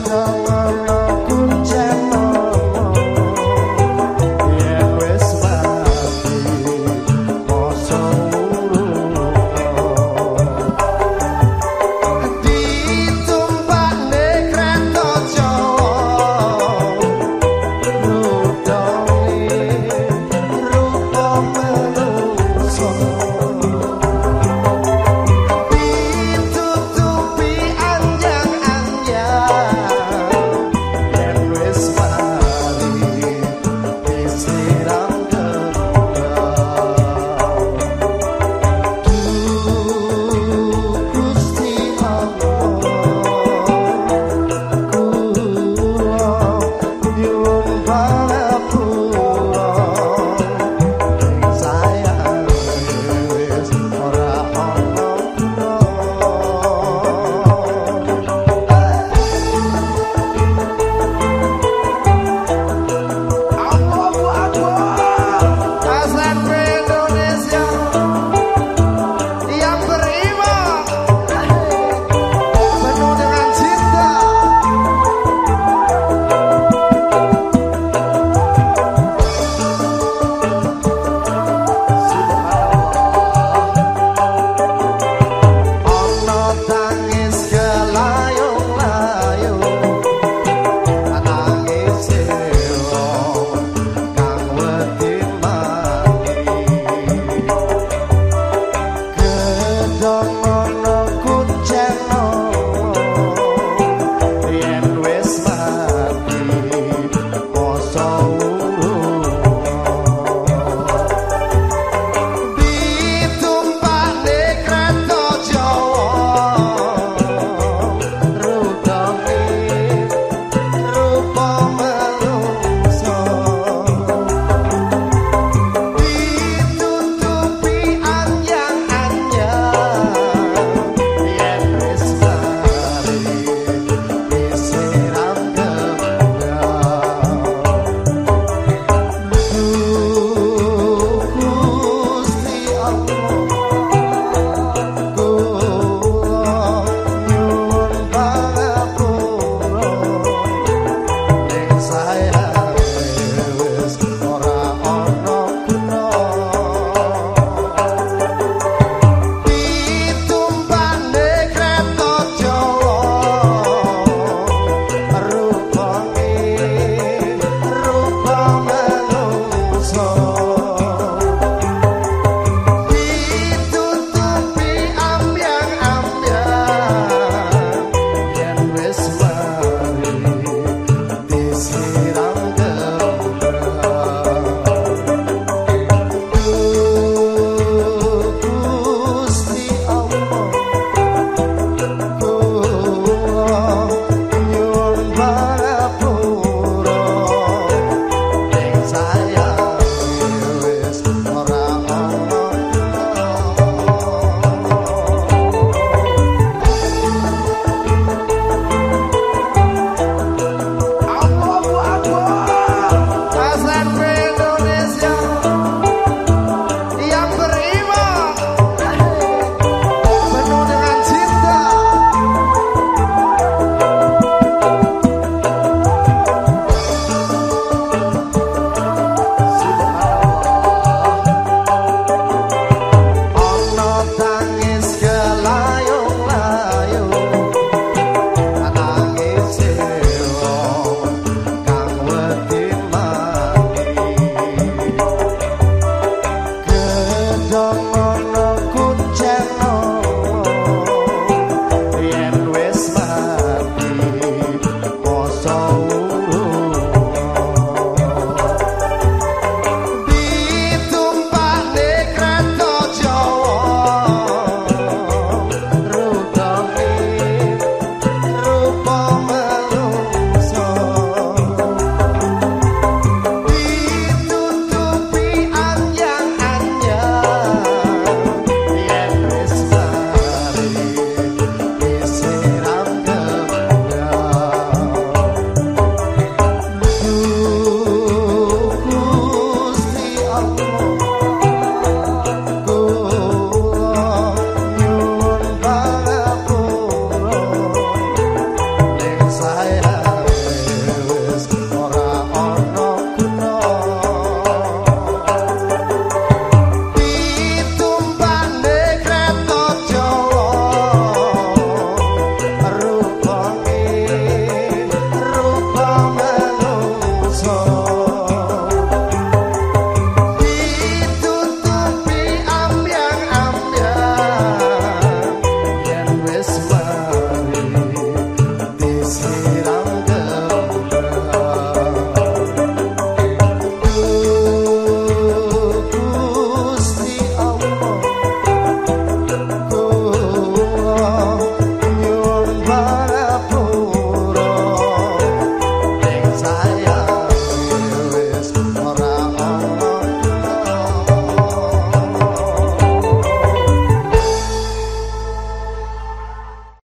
sama